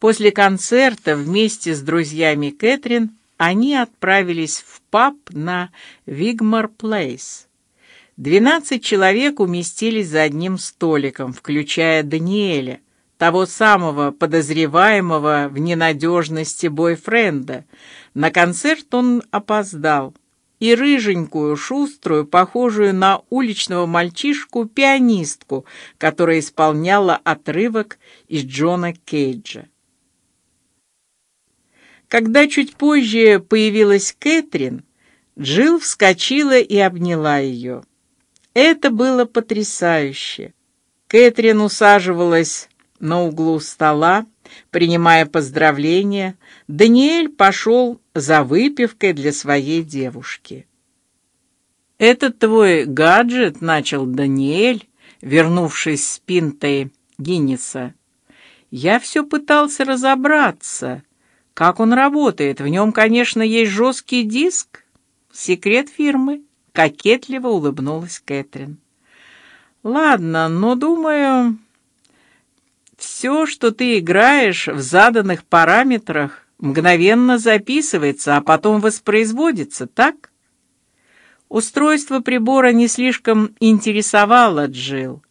После концерта вместе с друзьями Кэтрин они отправились в паб на Вигмар Плейс. Двенадцать человек уместились за одним столиком, включая Даниэля, того самого подозреваемого в ненадежности бойфренда. На концерт он опоздал, и рыженькую, шуструю, похожую на уличного мальчишку пианистку, которая исполняла отрывок из Джона Кейджа. Когда чуть позже появилась Кэтрин, Джилл вскочила и обняла ее. Это было потрясающе. Кэтрин усаживалась на углу стола, принимая поздравления. Даниэль пошел за выпивкой для своей девушки. «Этот твой гаджет», — начал Даниэль, вернувшись с пинтой Гиннеса. «Я все пытался разобраться, как он работает. В нем, конечно, есть жесткий диск. Секрет фирмы». Кокетливо улыбнулась Кэтрин. Ладно, но думаю, все, что ты играешь в заданных параметрах, мгновенно записывается, а потом воспроизводится, так? Устройство прибора не слишком интересовало Джилл,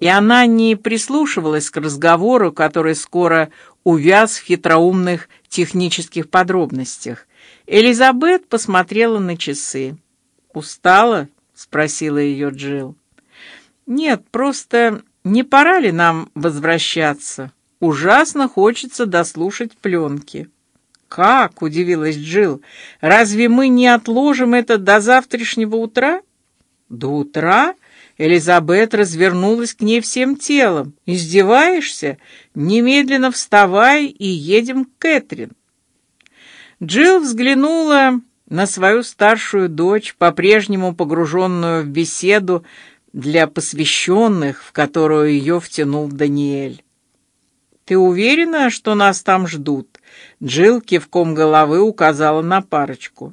и она не прислушивалась к разговору, который скоро увяз в хитроумных технических подробностях. Элизабет посмотрела на часы. Устала? спросила ее Джилл. Нет, просто не пора ли нам возвращаться? Ужасно хочется дослушать пленки. Как? удивилась Джилл. Разве мы не отложим это до завтрашнего утра? До утра? Элизабет развернулась к ней всем телом. Издеваешься? Немедленно вставай и едем к Кэтрин. Джилл взглянула на свою старшую дочь, по-прежнему погруженную в беседу для посвященных, в которую ее втянул Даниэль. Ты уверена, что нас там ждут? Джилл кивком головы указала на парочку.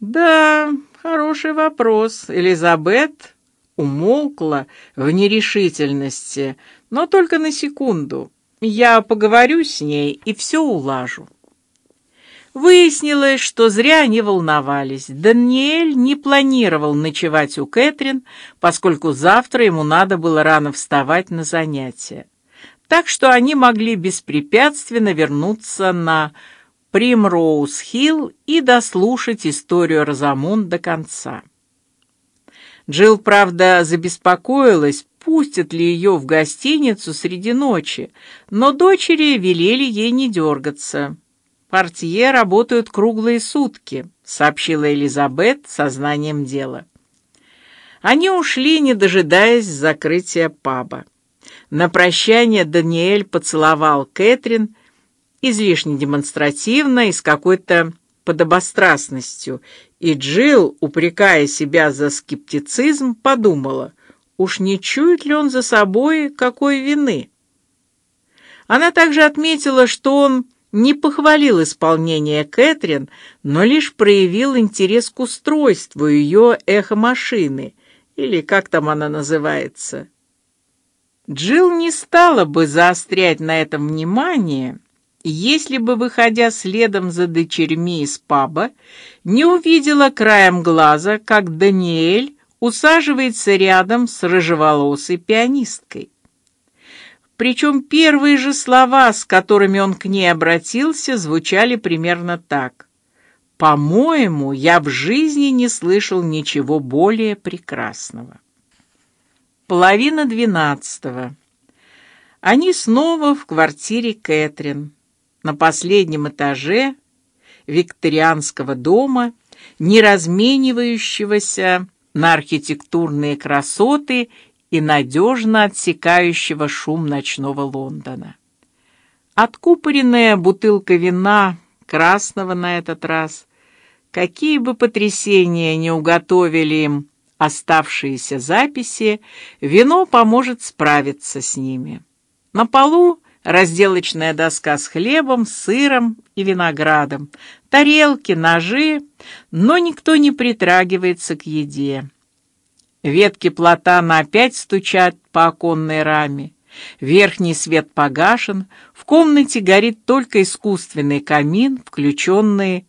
Да, хороший вопрос. Элизабет умолкла в нерешительности, но только на секунду. Я поговорю с ней и все улажу. Выяснилось, что зря они волновались. Даниэль не планировал ночевать у Кэтрин, поскольку завтра ему надо было рано вставать на занятия. Так что они могли беспрепятственно вернуться на Примроуз-Хилл и дослушать историю Розамунд до конца. Джилл, правда, забеспокоилась, пустят ли ее в гостиницу среди ночи, но дочери велели ей не дергаться. Портье работают круглые сутки, сообщила Элизабет сознанием дела. Они ушли, не дожидаясь закрытия паба. На прощание Даниэль поцеловал Кэтрин излишне демонстративно и с какой-то подобострастностью, и Джилл, упрекая себя за скептицизм, подумала: уж не чует ли он за собой какой вины? Она также отметила, что он не похвалил исполнение Кэтрин, но лишь проявил интерес к устройству ее эхомашины, или как там она называется. Джилл не стала бы заострять на этом внимание, если бы, выходя следом за дочерьми из паба, не увидела краем глаза, как Даниэль усаживается рядом с рыжеволосой пианисткой. Причем первые же слова, с которыми он к ней обратился, звучали примерно так: "По-моему, я в жизни не слышал ничего более прекрасного". Половина двенадцатого. Они снова в квартире Кэтрин на последнем этаже викторианского дома, не разменивающегося на архитектурные красоты и надежно отсекающего шум ночного Лондона. Откупоренная бутылка вина красного на этот раз, какие бы потрясения не уготовили им оставшиеся записи, вино поможет справиться с ними. На полу разделочная доска с хлебом, сыром и виноградом, тарелки, ножи, но никто не притрагивается к еде. Ветки платана опять стучат по оконной раме. Верхний свет погашен, в комнате горит только искусственный камин, включенный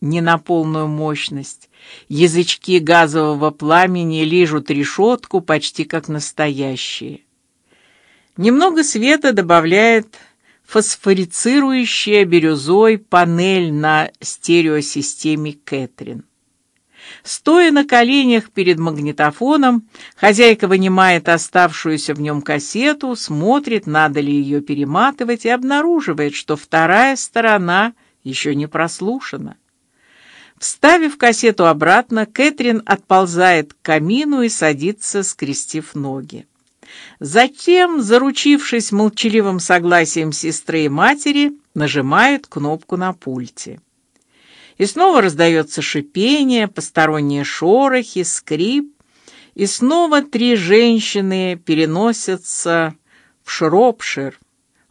не на полную мощность. Язычки газового пламени лижут решетку почти как настоящие. Немного света добавляет фосфорицирующая бирюзой панель на стереосистеме Кэтрин. Стоя на коленях перед магнитофоном, хозяйка вынимает оставшуюся в нем кассету, смотрит, надо ли ее перематывать, и обнаруживает, что вторая сторона еще не прослушана. Вставив кассету обратно, Кэтрин отползает к камину и садится, скрестив ноги. Затем, заручившись молчаливым согласием сестры и матери, нажимает кнопку на пульте. И снова раздается шипение, посторонние шорохи, скрип, и снова три женщины переносятся в Шропшир,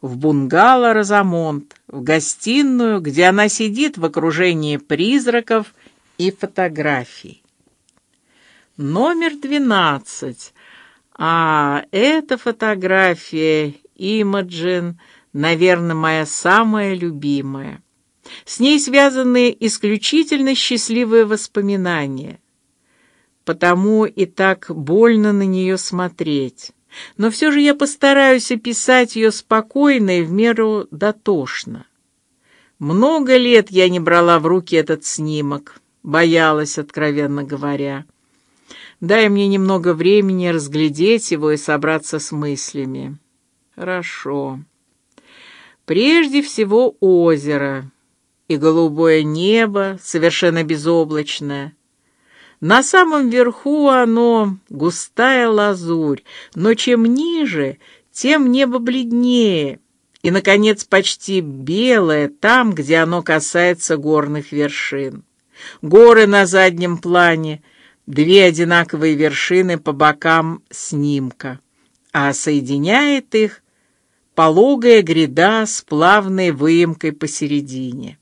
в бунгало Розамонт, в гостиную, где она сидит в окружении призраков и фотографий. Номер двенадцать. А эта фотография Имаджин, наверное, моя самая любимая. С ней связаны исключительно счастливые воспоминания. Потому и так больно на нее смотреть. Но все же я постараюсь описать ее спокойно и в меру дотошно. Много лет я не брала в руки этот снимок, боялась, откровенно говоря. Дай мне немного времени разглядеть его и собраться с мыслями. Хорошо. Прежде всего озеро и голубое небо, совершенно безоблачное. На самом верху оно густая лазурь, но чем ниже, тем небо бледнее, и, наконец, почти белое там, где оно касается горных вершин. Горы на заднем плане, две одинаковые вершины по бокам снимка, а соединяет их пологая гряда с плавной выемкой посередине.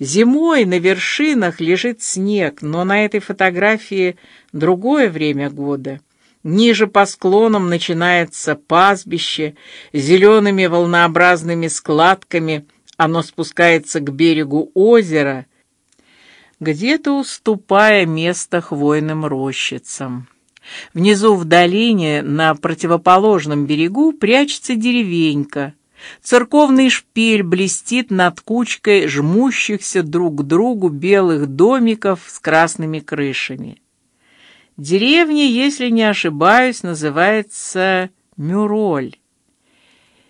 Зимой на вершинах лежит снег, но на этой фотографии другое время года. Ниже по склонам начинается пастбище, зелеными волнообразными складками оно спускается к берегу озера, где-то уступая место хвойным рощицам. Внизу в долине на противоположном берегу прячется деревенька, Церковный шпиль блестит над кучкой жмущихся друг к другу белых домиков с красными крышами. Деревня, если не ошибаюсь, называется Мюроль.